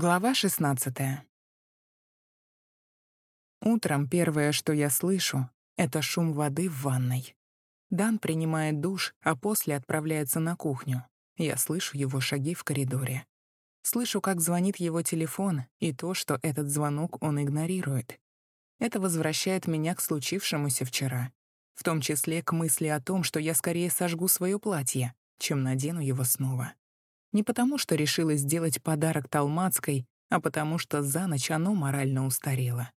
Глава 16. Утром первое, что я слышу, это шум воды в ванной. Дан принимает душ, а после отправляется на кухню. Я слышу его шаги в коридоре. Слышу, как звонит его телефон, и то, что этот звонок он игнорирует. Это возвращает меня к случившемуся вчера, в том числе к мысли о том, что я скорее сожгу свое платье, чем надену его снова. Не потому, что решила сделать подарок Талмацкой, а потому что за ночь оно морально устарело.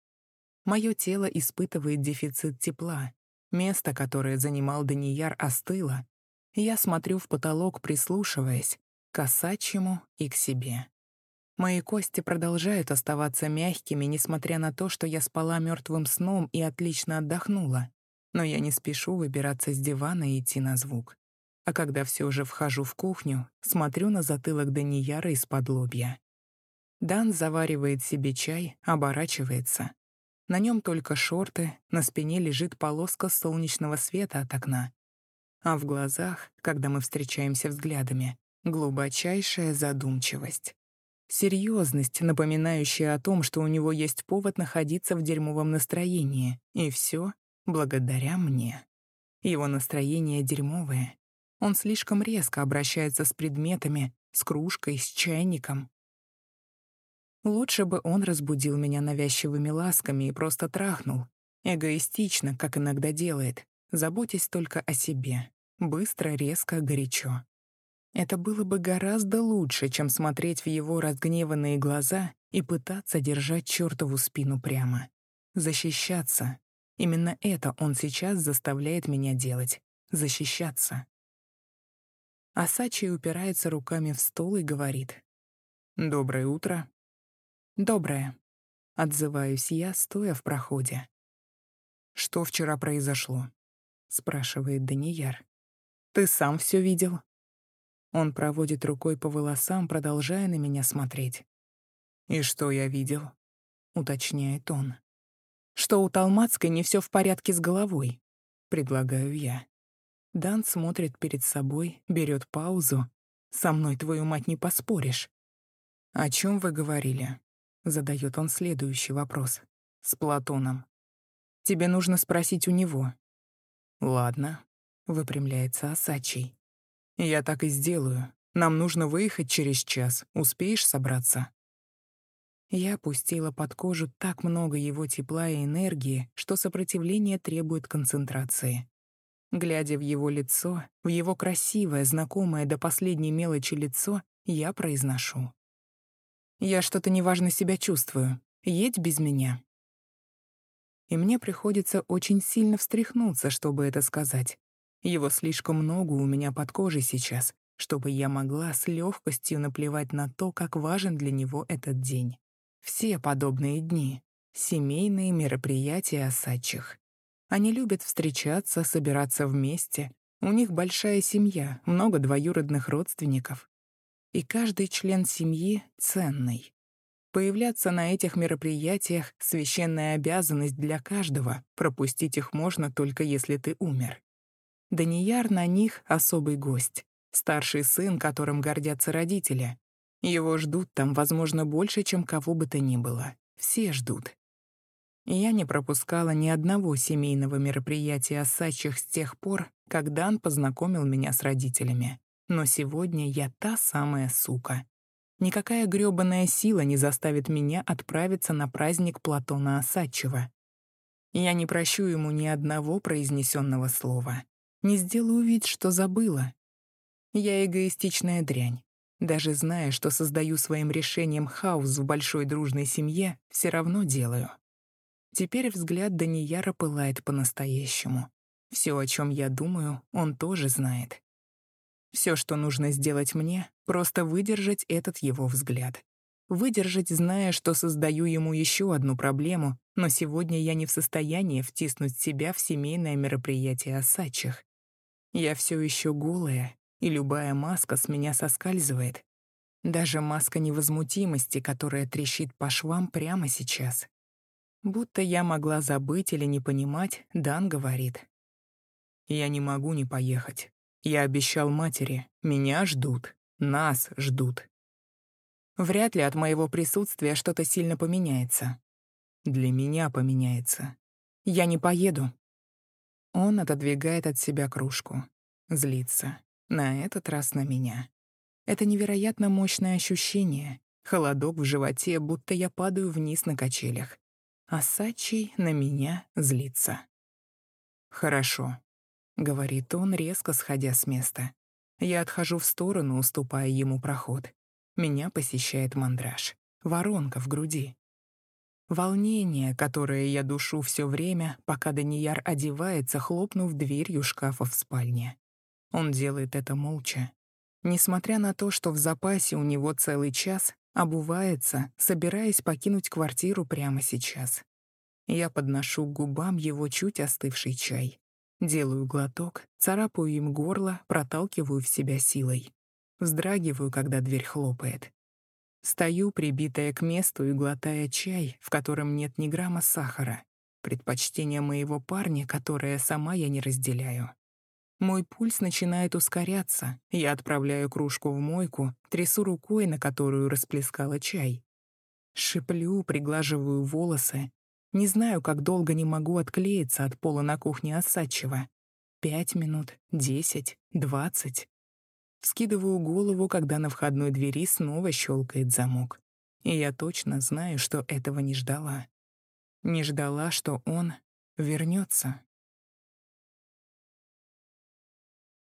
Мое тело испытывает дефицит тепла. Место, которое занимал Данияр, остыло. Я смотрю в потолок, прислушиваясь, к осачьему и к себе. Мои кости продолжают оставаться мягкими, несмотря на то, что я спала мертвым сном и отлично отдохнула. Но я не спешу выбираться с дивана и идти на звук. А когда все же вхожу в кухню, смотрю на затылок Данияра из-под лобья. Дан заваривает себе чай, оборачивается. На нем только шорты, на спине лежит полоска солнечного света от окна. А в глазах, когда мы встречаемся взглядами, глубочайшая задумчивость. Серьезность, напоминающая о том, что у него есть повод находиться в дерьмовом настроении, и все благодаря мне. Его настроение дерьмовое, он слишком резко обращается с предметами, с кружкой, с чайником. Лучше бы он разбудил меня навязчивыми ласками и просто трахнул. Эгоистично, как иногда делает, заботясь только о себе. Быстро, резко, горячо. Это было бы гораздо лучше, чем смотреть в его разгневанные глаза и пытаться держать чертову спину прямо. Защищаться. Именно это он сейчас заставляет меня делать. Защищаться. Асачи упирается руками в стол и говорит. «Доброе утро». «Доброе», — отзываюсь я, стоя в проходе. «Что вчера произошло?» — спрашивает Данияр. «Ты сам все видел?» Он проводит рукой по волосам, продолжая на меня смотреть. «И что я видел?» — уточняет он. «Что у Талмацкой не все в порядке с головой», — предлагаю я. Дан смотрит перед собой, берет паузу. «Со мной, твою мать, не поспоришь». «О чем вы говорили?» — задает он следующий вопрос. «С Платоном». «Тебе нужно спросить у него». «Ладно», — выпрямляется Асачий. «Я так и сделаю. Нам нужно выехать через час. Успеешь собраться?» Я пустила под кожу так много его тепла и энергии, что сопротивление требует концентрации. Глядя в его лицо, в его красивое, знакомое до последней мелочи лицо, я произношу. «Я что-то неважно себя чувствую. Едь без меня». И мне приходится очень сильно встряхнуться, чтобы это сказать. Его слишком много у меня под кожей сейчас, чтобы я могла с легкостью наплевать на то, как важен для него этот день. Все подобные дни — семейные мероприятия осадчих. Они любят встречаться, собираться вместе. У них большая семья, много двоюродных родственников. И каждый член семьи ценный. Появляться на этих мероприятиях — священная обязанность для каждого, пропустить их можно только если ты умер. Данияр на них — особый гость, старший сын, которым гордятся родители. Его ждут там, возможно, больше, чем кого бы то ни было. Все ждут. Я не пропускала ни одного семейного мероприятия Осадчих с тех пор, как Дан познакомил меня с родителями. Но сегодня я та самая сука. Никакая грёбаная сила не заставит меня отправиться на праздник Платона Осадчего. Я не прощу ему ни одного произнесенного слова. Не сделаю вид, что забыла. Я эгоистичная дрянь. Даже зная, что создаю своим решением хаос в большой дружной семье, все равно делаю. Теперь взгляд Данияра пылает по-настоящему. Все, о чем я думаю, он тоже знает. Все, что нужно сделать мне, просто выдержать этот его взгляд. Выдержать, зная, что создаю ему еще одну проблему, но сегодня я не в состоянии втиснуть себя в семейное мероприятие осадчих. Я все еще голая, и любая маска с меня соскальзывает. Даже маска невозмутимости, которая трещит по швам прямо сейчас. Будто я могла забыть или не понимать, Дан говорит. «Я не могу не поехать. Я обещал матери. Меня ждут. Нас ждут». Вряд ли от моего присутствия что-то сильно поменяется. Для меня поменяется. Я не поеду. Он отодвигает от себя кружку. Злится. На этот раз на меня. Это невероятно мощное ощущение. Холодок в животе, будто я падаю вниз на качелях. А Сачи на меня злится. «Хорошо», — говорит он, резко сходя с места. Я отхожу в сторону, уступая ему проход. Меня посещает мандраж. Воронка в груди. Волнение, которое я душу все время, пока Данияр одевается, хлопнув дверью шкафа в спальне. Он делает это молча. Несмотря на то, что в запасе у него целый час, обувается, собираясь покинуть квартиру прямо сейчас. Я подношу к губам его чуть остывший чай. Делаю глоток, царапаю им горло, проталкиваю в себя силой. Вздрагиваю, когда дверь хлопает. Стою, прибитая к месту и глотая чай, в котором нет ни грамма сахара. Предпочтение моего парня, которое сама я не разделяю. Мой пульс начинает ускоряться. Я отправляю кружку в мойку, трясу рукой, на которую расплескала чай. Шиплю, приглаживаю волосы. Не знаю, как долго не могу отклеиться от пола на кухне Осадчева. Пять минут, десять, двадцать. Скидываю голову, когда на входной двери снова щелкает замок. И я точно знаю, что этого не ждала. Не ждала, что он вернется.